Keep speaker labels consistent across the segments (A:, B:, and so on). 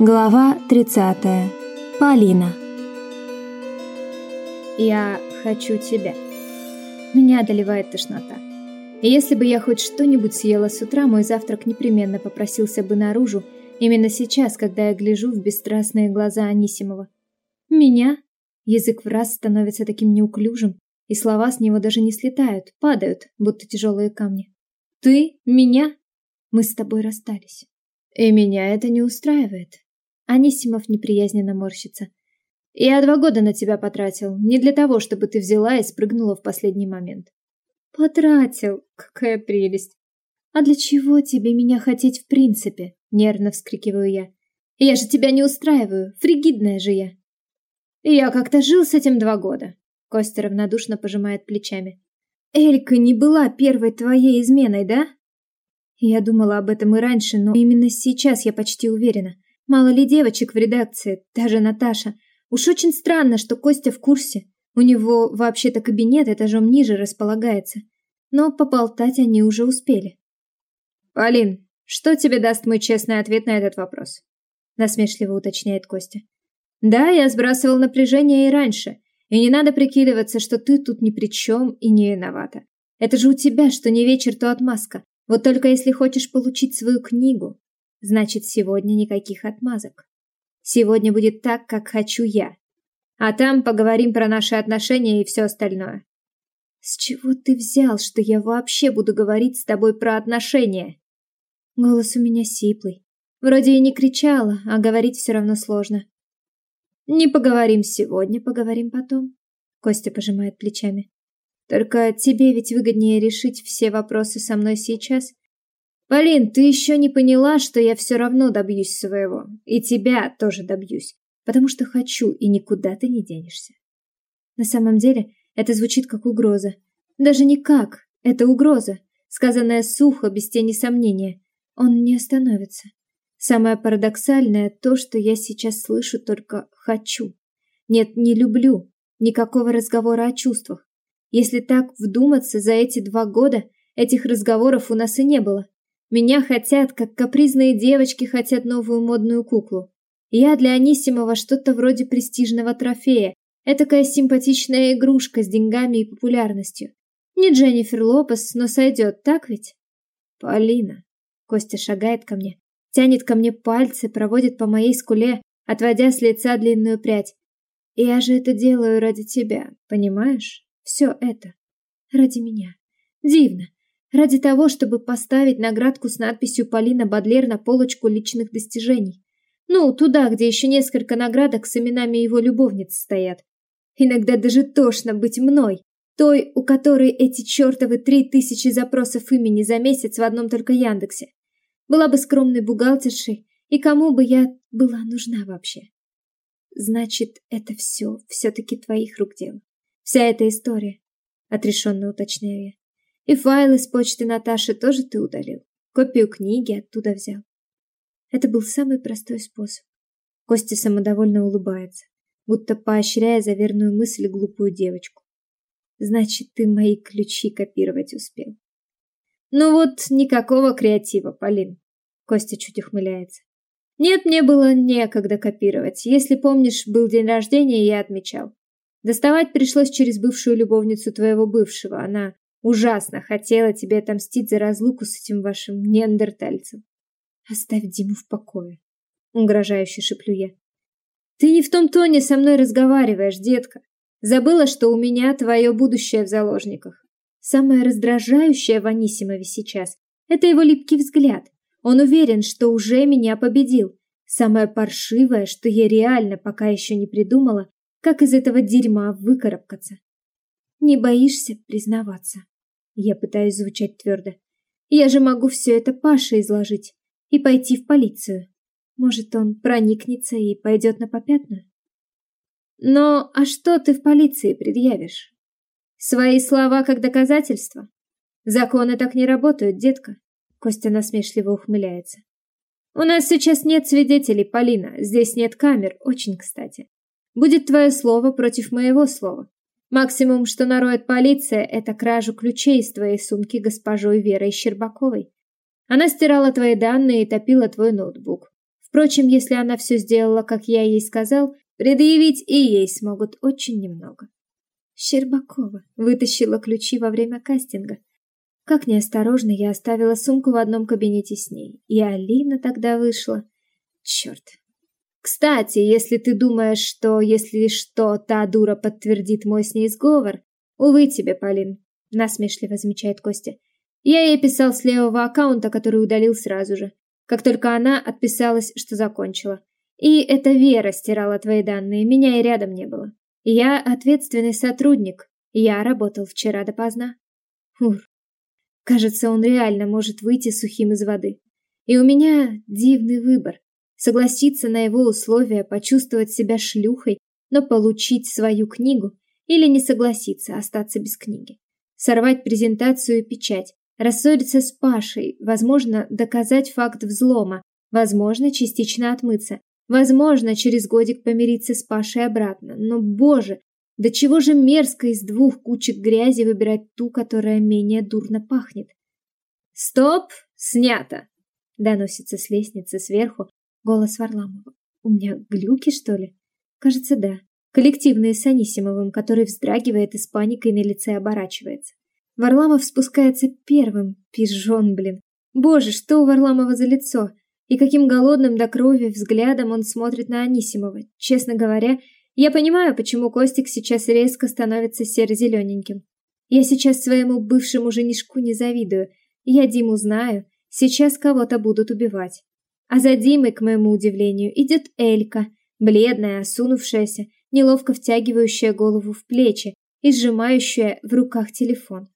A: Глава 30. Полина.
B: Я хочу тебя. Меня одолевает тошнота. И если бы я хоть что-нибудь съела с утра, мой завтрак непременно попросился бы наружу, именно сейчас, когда я гляжу в бесстрастные глаза Анисимова. Меня? Язык в раз становится таким неуклюжим, и слова с него даже не слетают, падают, будто тяжелые камни. Ты? Меня? Мы с тобой расстались. И меня это не устраивает. Анисимов неприязненно морщится. Я два года на тебя потратил, не для того, чтобы ты взяла и спрыгнула в последний момент. Потратил? Какая прелесть. А для чего тебе меня хотеть в принципе? Нервно вскрикиваю я. Я же тебя не устраиваю, фригидная же я. Я как-то жил с этим два года. Костя равнодушно пожимает плечами. Элька не была первой твоей изменой, да? Я думала об этом и раньше, но именно сейчас я почти уверена. Мало ли девочек в редакции, даже Наташа. Уж очень странно, что Костя в курсе. У него вообще-то кабинет этажом ниже располагается. Но поболтать они уже успели. «Полин, что тебе даст мой честный ответ на этот вопрос?» Насмешливо уточняет Костя. «Да, я сбрасывал напряжение и раньше. И не надо прикидываться, что ты тут ни при чем и не виновата. Это же у тебя, что не вечер, то отмазка. Вот только если хочешь получить свою книгу, Значит, сегодня никаких отмазок. Сегодня будет так, как хочу я. А там поговорим про наши отношения и все остальное. С чего ты взял, что я вообще буду говорить с тобой про отношения? Голос у меня сиплый. Вроде и не кричала, а говорить все равно сложно. Не поговорим сегодня, поговорим потом. Костя пожимает плечами. Только тебе ведь выгоднее решить все вопросы со мной сейчас, Полин, ты еще не поняла, что я все равно добьюсь своего. И тебя тоже добьюсь. Потому что хочу, и никуда ты не денешься. На самом деле, это звучит как угроза. Даже не как. Это угроза, сказанная сухо, без тени сомнения. Он не остановится. Самое парадоксальное то, что я сейчас слышу только «хочу». Нет, не люблю. Никакого разговора о чувствах. Если так вдуматься, за эти два года этих разговоров у нас и не было. Меня хотят, как капризные девочки хотят новую модную куклу. Я для Анисимова что-то вроде престижного трофея, этакая симпатичная игрушка с деньгами и популярностью. Не Дженнифер Лопес, но сойдет, так ведь? Полина. Костя шагает ко мне, тянет ко мне пальцы, проводит по моей скуле, отводя с лица длинную прядь. Я же это делаю ради тебя, понимаешь? Все это. Ради меня. Дивно. Ради того, чтобы поставить наградку с надписью «Полина Бадлер» на полочку личных достижений. Ну, туда, где еще несколько наградок с именами его любовниц стоят. Иногда даже тошно быть мной, той, у которой эти чертовы три тысячи запросов имени за месяц в одном только Яндексе. Была бы скромной бухгалтершей, и кому бы я была нужна вообще? Значит, это все все-таки твоих рук дело. Вся эта история, отрешенно уточняю я. И файлы с почты Наташи тоже ты удалил. Копию книги оттуда взял. Это был самый простой способ. Костя самодовольно улыбается, будто поощряя за верную мысль глупую девочку. Значит, ты мои ключи копировать успел. Ну вот, никакого креатива, Полин. Костя чуть ухмыляется. Нет, мне было некогда копировать. Если помнишь, был день рождения, я отмечал. Доставать пришлось через бывшую любовницу твоего бывшего. Она Ужасно хотела тебе отомстить за разлуку с этим вашим неандертальцем. Оставь Диму в покое, угрожающе шеплю я. Ты не в том тоне со мной разговариваешь, детка. Забыла, что у меня твое будущее в заложниках. Самое раздражающее в Анисимове сейчас – это его липкий взгляд. Он уверен, что уже меня победил. Самое паршивое, что я реально пока еще не придумала, как из этого дерьма выкарабкаться. Не боишься признаваться? Я пытаюсь звучать твердо. Я же могу все это Паше изложить и пойти в полицию. Может, он проникнется и пойдет на попятную? Но а что ты в полиции предъявишь? Свои слова как доказательство? Законы так не работают, детка. Костя насмешливо ухмыляется. У нас сейчас нет свидетелей, Полина. Здесь нет камер, очень кстати. Будет твое слово против моего слова. Максимум, что нароет полиция, это кражу ключей из твоей сумки госпожой Верой Щербаковой. Она стирала твои данные и топила твой ноутбук. Впрочем, если она все сделала, как я ей сказал, предъявить и ей смогут очень немного. Щербакова вытащила ключи во время кастинга. Как неосторожно я оставила сумку в одном кабинете с ней, и Алина тогда вышла. Черт. Кстати, если ты думаешь, что, если что, та дура подтвердит мой с ней сговор, увы тебе, Полин, насмешливо замечает Костя. Я ей писал с левого аккаунта, который удалил сразу же, как только она отписалась, что закончила. И это Вера стирала твои данные, меня и рядом не было. Я ответственный сотрудник. Я работал вчера допоздна. Ур. Кажется, он реально может выйти сухим из воды. И у меня дивный выбор. Согласиться на его условия, почувствовать себя шлюхой, но получить свою книгу, или не согласиться, остаться без книги. Сорвать презентацию и печать, рассориться с Пашей, возможно, доказать факт взлома, возможно, частично отмыться, Возможно, через годик помириться с Пашей обратно. Но, боже, до чего же мерзко из двух кучек грязи выбирать ту, которая менее дурно пахнет. «Стоп! Снято!» — доносится с лестницы сверху голос Варламова. «У меня глюки, что ли?» «Кажется, да. Коллективные с Анисимовым, который вздрагивает и с паникой на лице оборачивается. Варламов спускается первым. Пижон, блин. Боже, что у Варламова за лицо? И каким голодным до крови взглядом он смотрит на Анисимова. Честно говоря, я понимаю, почему Костик сейчас резко становится серо-зелененьким. Я сейчас своему бывшему женишку не завидую. Я Диму знаю. Сейчас кого-то будут убивать. А за Димой, к моему удивлению, идет Элька, бледная, осунувшаяся, неловко втягивающая голову в плечи и сжимающая в руках телефон.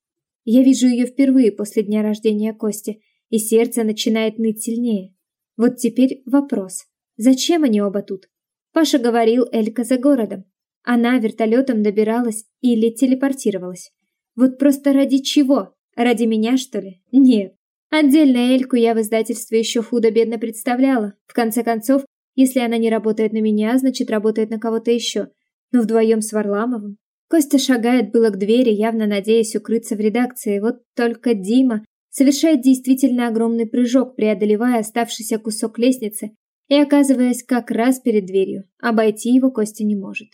B: Я вижу ее впервые после дня рождения Кости, и сердце начинает ныть сильнее. Вот теперь вопрос. Зачем они оба тут? Паша говорил, Элька за городом. Она вертолетом добиралась или телепортировалась. Вот просто ради чего? Ради меня, что ли? Нет. Отдельно Эльку я в издательстве еще худо-бедно представляла. В конце концов, если она не работает на меня, значит, работает на кого-то еще. Но вдвоем с Варламовым. Костя шагает было к двери, явно надеясь укрыться в редакции. Вот только Дима совершает действительно огромный прыжок, преодолевая оставшийся кусок лестницы и оказываясь как раз перед дверью. Обойти его Костя не может.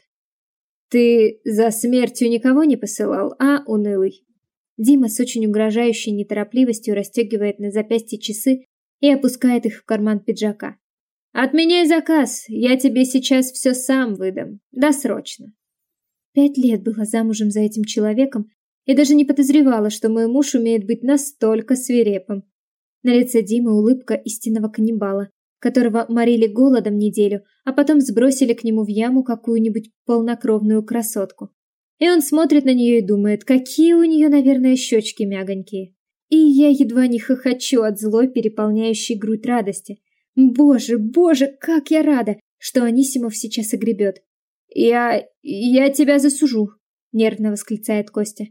B: «Ты за смертью никого не посылал, а, унылый?» Дима с очень угрожающей неторопливостью расстегивает на запястье часы и опускает их в карман пиджака. «Отменяй заказ, я тебе сейчас все сам выдам, досрочно». Пять лет была замужем за этим человеком и даже не подозревала, что мой муж умеет быть настолько свирепым. На лице Димы улыбка истинного каннибала, которого морили голодом неделю, а потом сбросили к нему в яму какую-нибудь полнокровную красотку. И он смотрит на нее и думает, какие у нее, наверное, щечки мягонькие. И я едва не хохочу от злой, переполняющей грудь радости. Боже, боже, как я рада, что Анисимов сейчас огребет. «Я... я тебя засужу», — нервно восклицает Костя.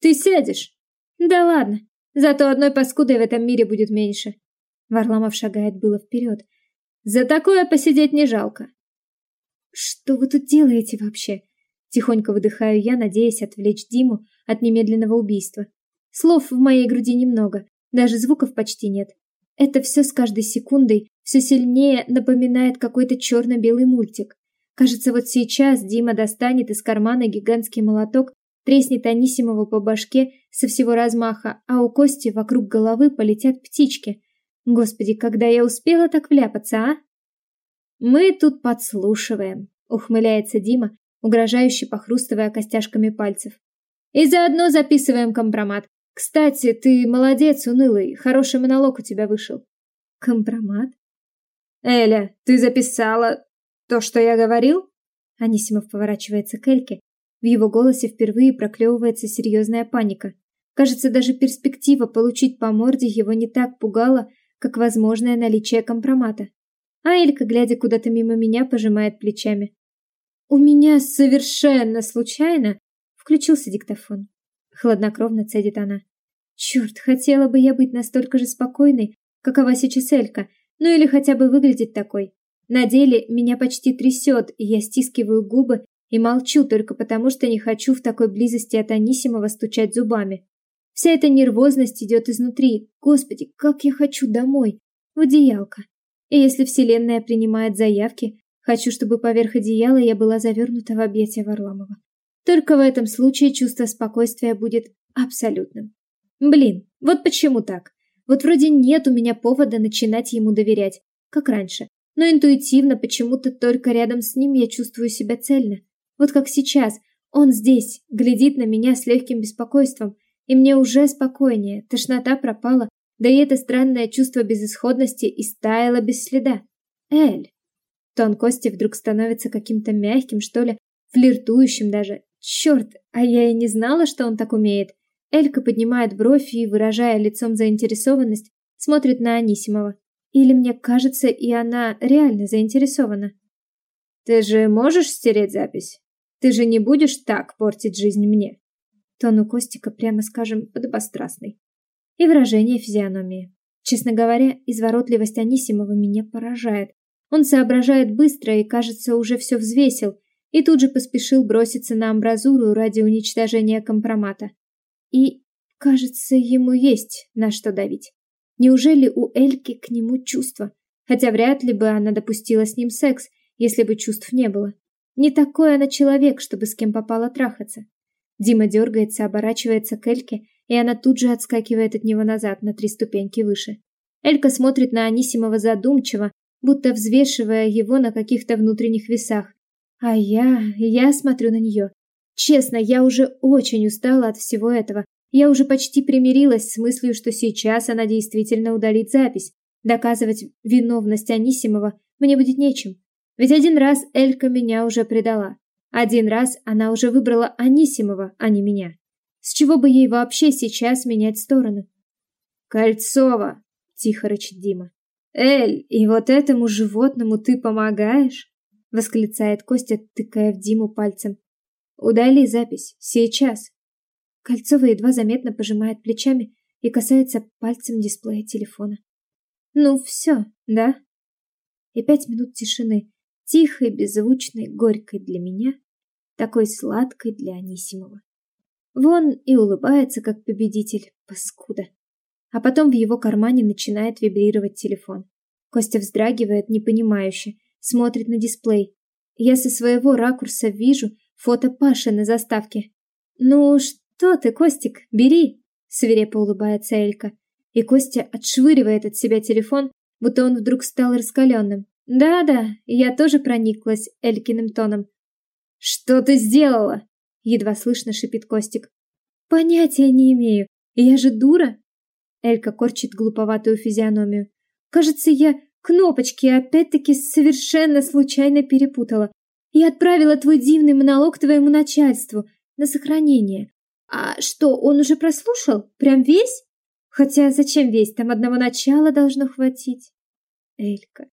B: Ты сядешь? Да ладно, зато одной паскудой в этом мире будет меньше. Варламов шагает было вперед. За такое посидеть не жалко. Что вы тут делаете вообще? Тихонько выдыхаю я, надеясь отвлечь Диму от немедленного убийства. Слов в моей груди немного, даже звуков почти нет. Это все с каждой секундой все сильнее напоминает какой-то черно-белый мультик. Кажется, вот сейчас Дима достанет из кармана гигантский молоток треснет Анисимова по башке со всего размаха, а у Кости вокруг головы полетят птички. Господи, когда я успела так вляпаться, а? Мы тут подслушиваем, ухмыляется Дима, угрожающе похрустывая костяшками пальцев. И заодно записываем компромат. Кстати, ты молодец, унылый, хороший монолог у тебя вышел. Компромат? Эля, ты записала то, что я говорил? Анисимов поворачивается к Эльке, в его голосе впервые проклевывается серьезная паника. Кажется, даже перспектива получить по морде его не так пугала, как возможное наличие компромата. А Элька, глядя куда-то мимо меня, пожимает плечами. «У меня совершенно случайно...» Включился диктофон. Хладнокровно цедит она. «Черт, хотела бы я быть настолько же спокойной, какова сейчас Элька, ну или хотя бы выглядеть такой. На деле меня почти трясет, и я стискиваю губы и молчу только потому, что не хочу в такой близости от Анисимова стучать зубами. Вся эта нервозность идет изнутри. Господи, как я хочу домой. В одеялко. И если Вселенная принимает заявки, хочу, чтобы поверх одеяла я была завернута в объятия Варламова. Только в этом случае чувство спокойствия будет абсолютным. Блин, вот почему так? Вот вроде нет у меня повода начинать ему доверять, как раньше. Но интуитивно почему-то только рядом с ним я чувствую себя цельно. Вот как сейчас. Он здесь, глядит на меня с легким беспокойством. И мне уже спокойнее, тошнота пропала, да и это странное чувство безысходности истаяло без следа. Эль. Тон Кости вдруг становится каким-то мягким, что ли, флиртующим даже. Черт, а я и не знала, что он так умеет. Элька поднимает бровь и, выражая лицом заинтересованность, смотрит на Анисимова. Или мне кажется, и она реально заинтересована. «Ты же можешь стереть запись? Ты же не будешь так портить жизнь мне?» Тон у Костика, прямо скажем, подобострастный. И выражение физиономии. Честно говоря, изворотливость Анисимова меня поражает. Он соображает быстро и, кажется, уже все взвесил, и тут же поспешил броситься на амбразуру ради уничтожения компромата. И, кажется, ему есть на что давить. Неужели у Эльки к нему чувства? Хотя вряд ли бы она допустила с ним секс, если бы чувств не было. Не такой она человек, чтобы с кем попало трахаться. Дима дергается, оборачивается к Эльке, и она тут же отскакивает от него назад на три ступеньки выше. Элька смотрит на Анисимова задумчиво, будто взвешивая его на каких-то внутренних весах. А я, я смотрю на нее. Честно, я уже очень устала от всего этого. Я уже почти примирилась с мыслью, что сейчас она действительно удалит запись. Доказывать виновность Анисимова мне будет нечем. Ведь один раз Элька меня уже предала. Один раз она уже выбрала Анисимова, а не меня. С чего бы ей вообще сейчас менять сторону? «Кольцова!» — тихо рычит Дима. «Эль, и вот этому животному ты помогаешь?» — восклицает Костя, тыкая в Диму пальцем. Удали запись. Сейчас. Кольцова едва заметно пожимает плечами и касается пальцем дисплея телефона. Ну все, да? И пять минут тишины, тихой, беззвучной, горькой для меня, такой сладкой для Анисимова. Вон и улыбается, как победитель, паскуда. А потом в его кармане начинает вибрировать телефон. Костя вздрагивает, непонимающе, смотрит на дисплей. Я со своего ракурса вижу, Фото Паши на заставке. «Ну что ты, Костик, бери!» Свирепо улыбается Элька. И Костя отшвыривает от себя телефон, будто он вдруг стал раскаленным. «Да-да, я тоже прониклась Элькиным тоном». «Что ты сделала?» Едва слышно шипит Костик. «Понятия не имею. Я же дура!» Элька корчит глуповатую физиономию. «Кажется, я кнопочки опять-таки совершенно случайно перепутала. Я отправила твой дивный монолог твоему начальству на сохранение. А что, он уже прослушал? Прям весь? Хотя зачем весь? Там одного начала должно хватить. Элька.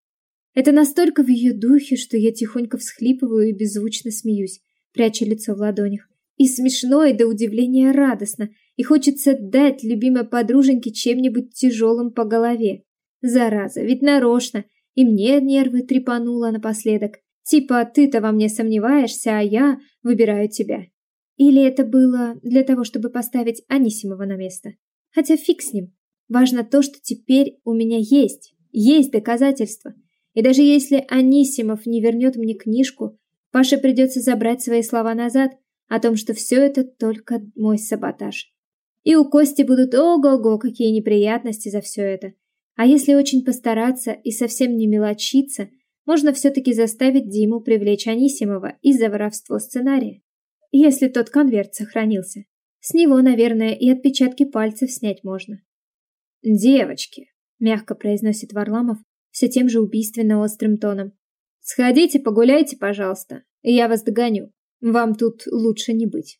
B: Это настолько в ее духе, что я тихонько всхлипываю и беззвучно смеюсь, пряча лицо в ладонях. И смешно, и до удивления радостно, и хочется дать любимой подруженьке чем-нибудь тяжелым по голове. Зараза, ведь нарочно, и мне нервы трепанула напоследок. Типа, ты-то во мне сомневаешься, а я выбираю тебя. Или это было для того, чтобы поставить Анисимова на место? Хотя фиг с ним. Важно то, что теперь у меня есть, есть доказательства. И даже если Анисимов не вернет мне книжку, Паше придется забрать свои слова назад о том, что все это только мой саботаж. И у Кости будут ого-го, какие неприятности за все это. А если очень постараться и совсем не мелочиться – можно все-таки заставить Диму привлечь Анисимова из-за воровства сценария. Если тот конверт сохранился. С него, наверное, и отпечатки пальцев снять можно. «Девочки», — мягко произносит Варламов все тем же убийственно острым тоном, «сходите погуляйте, пожалуйста, я вас догоню. Вам тут лучше не быть».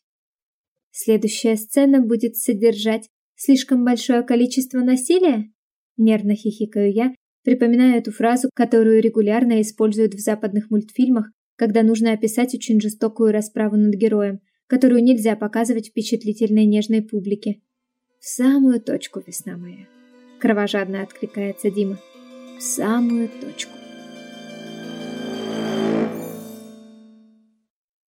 B: Следующая сцена будет содержать слишком большое количество насилия? Нервно хихикаю я, Припоминаю эту фразу, которую регулярно используют в западных мультфильмах, когда нужно описать очень жестокую расправу над героем, которую нельзя показывать впечатлительной нежной публике. «В самую точку, весна моя!» — кровожадно откликается Дима. «В самую точку!»